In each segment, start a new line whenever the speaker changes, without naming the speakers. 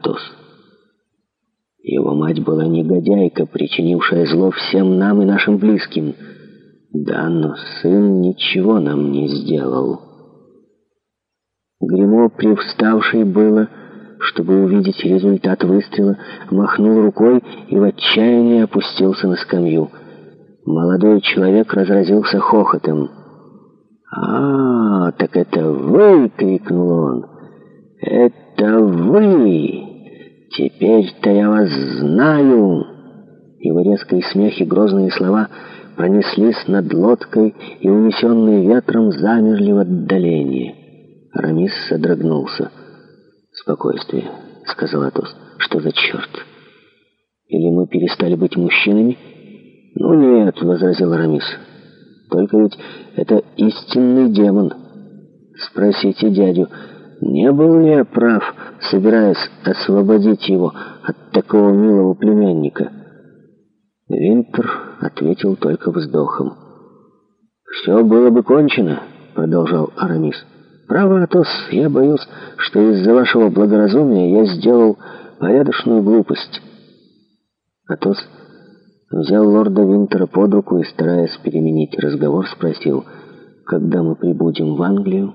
Атос. Его мать была негодяйка, причинившая зло всем нам и нашим близким. Да, но сын ничего нам не сделал. Гремо, привставший было, чтобы увидеть результат выстрела, махнул рукой и в отчаянии опустился на скамью. Молодой человек разразился хохотом. «А, так это вы!» — крикнул он. «Это вы!» «Теперь-то я вас знаю!» Его резкий смех и грозные слова пронеслись над лодкой и, унесенные ветром, замерли в отдалении. Арамис содрогнулся. «Спокойствие», — сказал Атос. «Что за черт? Или мы перестали быть мужчинами?» «Ну нет», — возразил Арамис. «Только ведь это истинный демон. Спросите дядю». Не был ли я прав, собираясь освободить его от такого милого племянника? Винтер ответил только вздохом. «Все было бы кончено», — продолжал Арамис. «Право, Атос, я боюсь, что из-за вашего благоразумия я сделал порядочную глупость». Атос взял лорда Винтера под руку и, стараясь переменить разговор, спросил, «Когда мы прибудем в Англию?»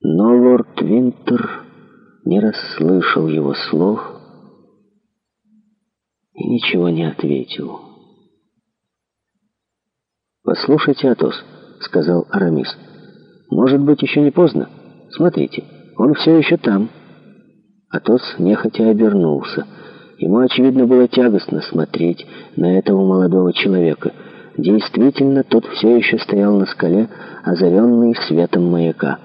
Но лорд Винтер не расслышал его слов и ничего не ответил. «Послушайте, Атос», — сказал Арамис, — «может быть, еще не поздно? Смотрите, он все еще там». Атос нехотя обернулся. Ему, очевидно, было тягостно смотреть на этого молодого человека. Действительно, тот все еще стоял на скале, озаренный светом маяка.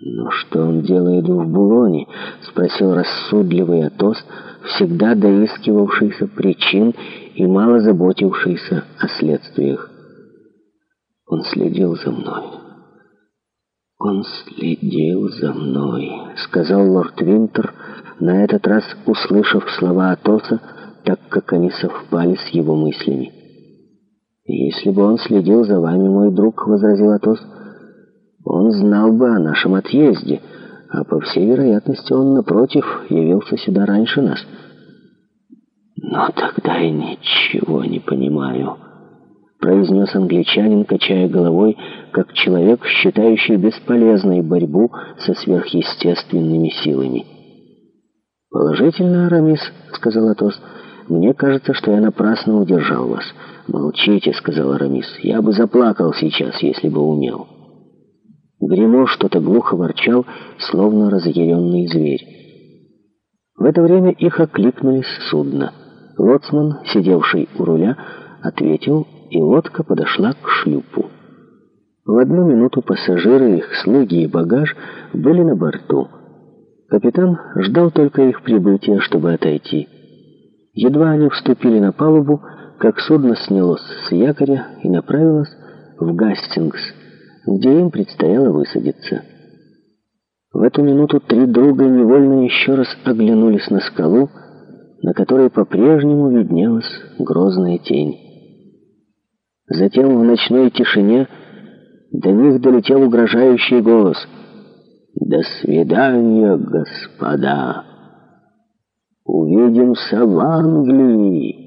«Но что он делает в Булоне?» — спросил рассудливый Атос, всегда доискивавшийся причин и мало заботившийся о следствиях. «Он следил за мной». «Он следил за мной», — сказал лорд Винтер, на этот раз услышав слова Атоса, так как они совпали с его мыслями. «Если бы он следил за вами, мой друг», — возразил Атос, — он знал бы о нашем отъезде, а по всей вероятности он, напротив, явился сюда раньше нас. «Но тогда я ничего не понимаю», — произнес англичанин, качая головой, как человек, считающий бесполезной борьбу со сверхъестественными силами. «Положительно, Арамис», — сказал Атос, — «мне кажется, что я напрасно удержал вас». «Молчите», — сказал Арамис, — «я бы заплакал сейчас, если бы умел». Гремо что-то глухо ворчал, словно разъяренный зверь. В это время их окликнули с судна. Лоцман, сидевший у руля, ответил, и лодка подошла к шлюпу. В одну минуту пассажиры, их слуги и багаж были на борту. Капитан ждал только их прибытия, чтобы отойти. Едва они вступили на палубу, как судно снялось с якоря и направилось в Гастингс, где им предстояло высадиться. В эту минуту три друга невольно еще раз оглянулись на скалу, на которой по-прежнему виднелась грозная тень. Затем в ночной тишине до них долетел угрожающий голос «До свидания, господа! Увидимся в Англии!»